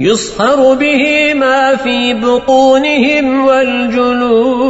يصهر به ما في بطونهم والجلود